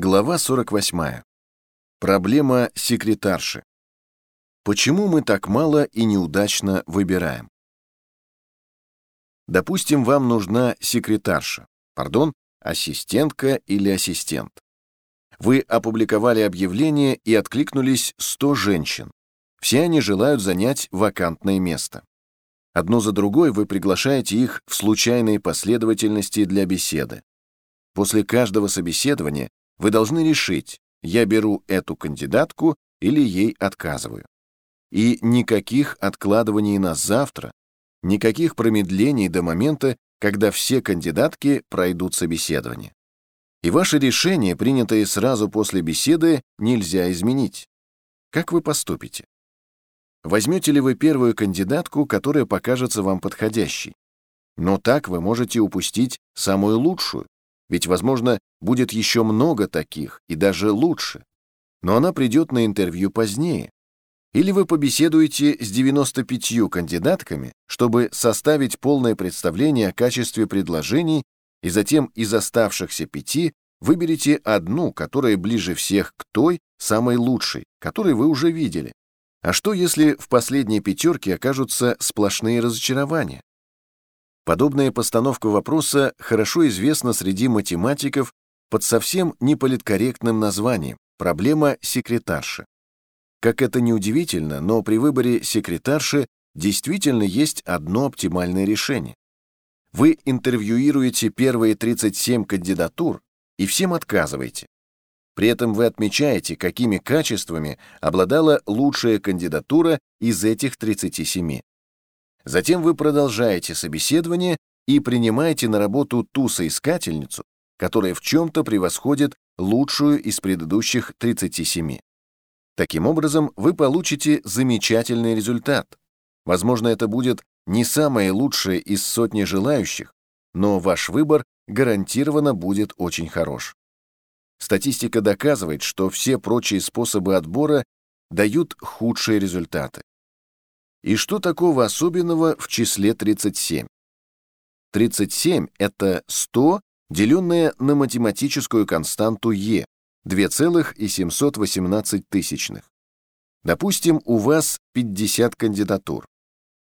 Глава 48. Проблема секретарши. Почему мы так мало и неудачно выбираем? Допустим, вам нужна секретарша, пардон, ассистентка или ассистент. Вы опубликовали объявление и откликнулись 100 женщин. Все они желают занять вакантное место. Одно за другой вы приглашаете их в случайной последовательности для беседы. После каждого собеседования вы должны решить, я беру эту кандидатку или ей отказываю. И никаких откладываний на завтра, никаких промедлений до момента, когда все кандидатки пройдут собеседование. И ваше решение, принятое сразу после беседы, нельзя изменить. Как вы поступите? Возьмете ли вы первую кандидатку, которая покажется вам подходящей? Но так вы можете упустить самую лучшую, ведь, возможно, будет еще много таких, и даже лучше. Но она придет на интервью позднее. Или вы побеседуете с 95 кандидатками, чтобы составить полное представление о качестве предложений, и затем из оставшихся пяти выберете одну, которая ближе всех к той, самой лучшей, которой вы уже видели. А что, если в последней пятерке окажутся сплошные разочарования? Подобная постановка вопроса хорошо известна среди математиков под совсем неполиткорректным названием «проблема секретарши». Как это ни удивительно, но при выборе секретарши действительно есть одно оптимальное решение. Вы интервьюируете первые 37 кандидатур и всем отказываете. При этом вы отмечаете, какими качествами обладала лучшая кандидатура из этих 37. Затем вы продолжаете собеседование и принимаете на работу ту соискательницу, которая в чем-то превосходит лучшую из предыдущих 37. Таким образом, вы получите замечательный результат. Возможно, это будет не самое лучшее из сотни желающих, но ваш выбор гарантированно будет очень хорош. Статистика доказывает, что все прочие способы отбора дают худшие результаты. И что такого особенного в числе 37? 37 — это 100, деленное на математическую константу e, 2,718 тысячных. Допустим, у вас 50 кандидатур.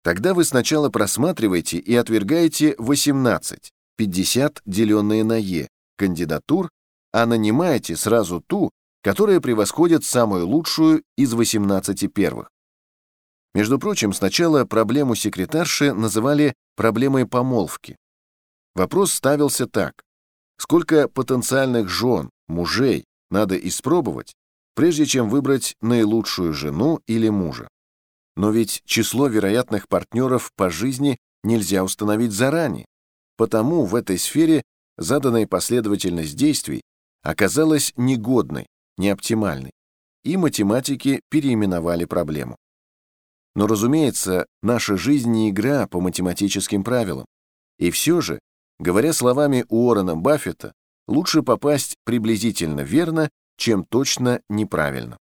Тогда вы сначала просматриваете и отвергаете 18, 50 деленное на e, кандидатур, а нанимаете сразу ту, которая превосходит самую лучшую из 18 первых. Между прочим, сначала проблему секретарши называли проблемой помолвки. Вопрос ставился так. Сколько потенциальных жен, мужей надо испробовать, прежде чем выбрать наилучшую жену или мужа? Но ведь число вероятных партнеров по жизни нельзя установить заранее. Потому в этой сфере заданная последовательность действий оказалась негодной, неоптимальной, и математики переименовали проблему. Но, разумеется, наша жизнь не игра по математическим правилам. И все же, говоря словами Уоррена Баффета, лучше попасть приблизительно верно, чем точно неправильно.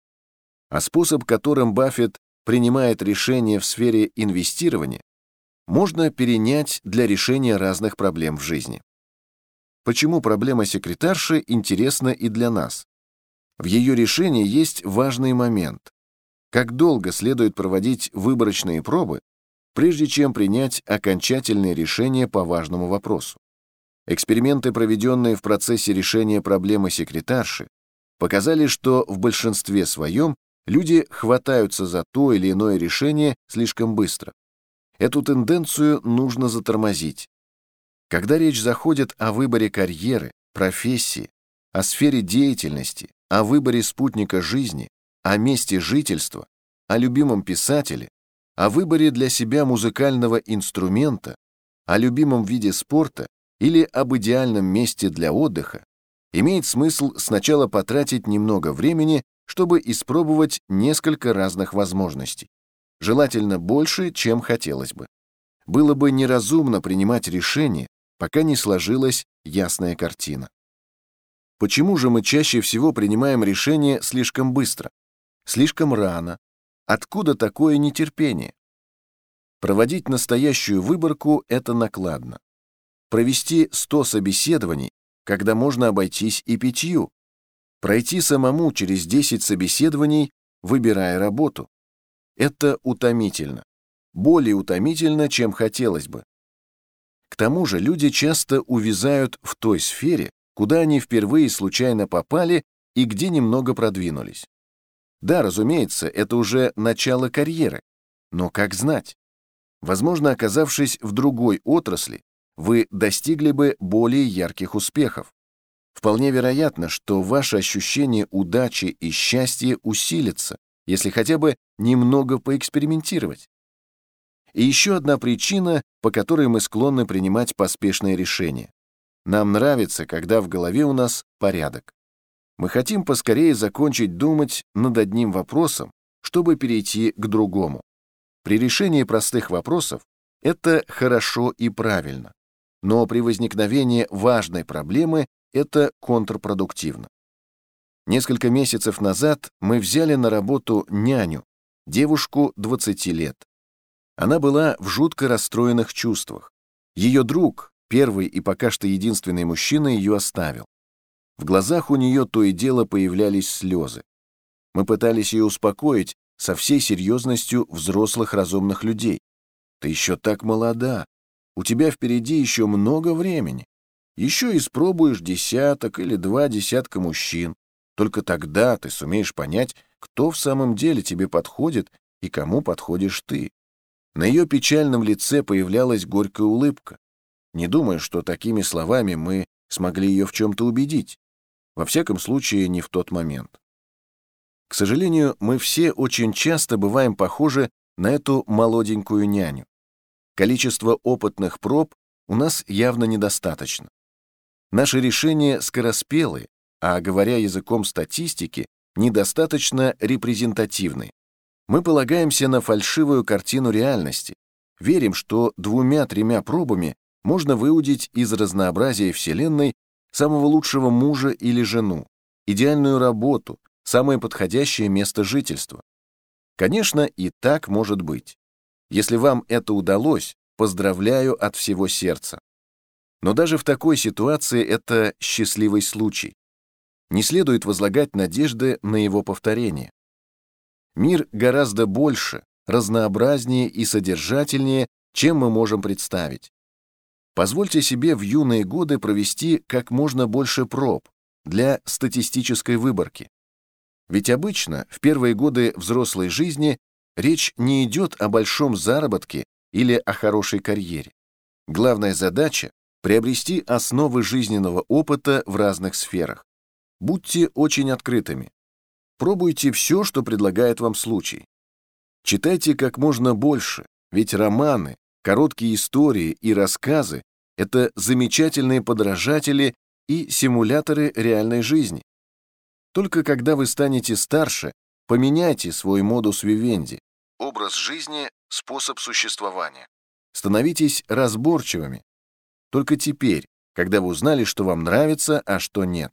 А способ, которым Баффет принимает решения в сфере инвестирования, можно перенять для решения разных проблем в жизни. Почему проблема секретарши интересна и для нас? В ее решении есть важный момент. Как долго следует проводить выборочные пробы, прежде чем принять окончательное решение по важному вопросу? Эксперименты, проведенные в процессе решения проблемы секретарши, показали, что в большинстве своем люди хватаются за то или иное решение слишком быстро. Эту тенденцию нужно затормозить. Когда речь заходит о выборе карьеры, профессии, о сфере деятельности, о выборе спутника жизни, о месте жительства, о любимом писателе, о выборе для себя музыкального инструмента, о любимом виде спорта или об идеальном месте для отдыха, имеет смысл сначала потратить немного времени, чтобы испробовать несколько разных возможностей, желательно больше, чем хотелось бы. Было бы неразумно принимать решение, пока не сложилась ясная картина. Почему же мы чаще всего принимаем решение слишком быстро? Слишком рано. Откуда такое нетерпение? Проводить настоящую выборку — это накладно. Провести 100 собеседований, когда можно обойтись и пятью. Пройти самому через 10 собеседований, выбирая работу. Это утомительно. Более утомительно, чем хотелось бы. К тому же люди часто увязают в той сфере, куда они впервые случайно попали и где немного продвинулись. Да, разумеется, это уже начало карьеры, но как знать? Возможно, оказавшись в другой отрасли, вы достигли бы более ярких успехов. Вполне вероятно, что ваше ощущение удачи и счастья усилится, если хотя бы немного поэкспериментировать. И еще одна причина, по которой мы склонны принимать поспешные решения. Нам нравится, когда в голове у нас порядок. Мы хотим поскорее закончить думать над одним вопросом, чтобы перейти к другому. При решении простых вопросов это хорошо и правильно, но при возникновении важной проблемы это контрпродуктивно. Несколько месяцев назад мы взяли на работу няню, девушку 20 лет. Она была в жутко расстроенных чувствах. Ее друг, первый и пока что единственный мужчина, ее оставил. В глазах у нее то и дело появлялись слезы. Мы пытались ее успокоить со всей серьезностью взрослых разумных людей. Ты еще так молода. У тебя впереди еще много времени. Еще испробуешь десяток или два десятка мужчин. Только тогда ты сумеешь понять, кто в самом деле тебе подходит и кому подходишь ты. На ее печальном лице появлялась горькая улыбка. Не думаю, что такими словами мы смогли ее в чем-то убедить. Во всяком случае, не в тот момент. К сожалению, мы все очень часто бываем похожи на эту молоденькую няню. Количество опытных проб у нас явно недостаточно. Наши решения скороспелые, а, говоря языком статистики, недостаточно репрезентативны. Мы полагаемся на фальшивую картину реальности, верим, что двумя-тремя пробами можно выудить из разнообразия Вселенной самого лучшего мужа или жену, идеальную работу, самое подходящее место жительства. Конечно, и так может быть. Если вам это удалось, поздравляю от всего сердца. Но даже в такой ситуации это счастливый случай. Не следует возлагать надежды на его повторение. Мир гораздо больше, разнообразнее и содержательнее, чем мы можем представить. Позвольте себе в юные годы провести как можно больше проб для статистической выборки. Ведь обычно в первые годы взрослой жизни речь не идет о большом заработке или о хорошей карьере. Главная задача — приобрести основы жизненного опыта в разных сферах. Будьте очень открытыми. Пробуйте все, что предлагает вам случай. Читайте как можно больше, ведь романы, Короткие истории и рассказы — это замечательные подражатели и симуляторы реальной жизни. Только когда вы станете старше, поменяйте свой модус вивенди, образ жизни, способ существования. Становитесь разборчивыми. Только теперь, когда вы узнали, что вам нравится, а что нет.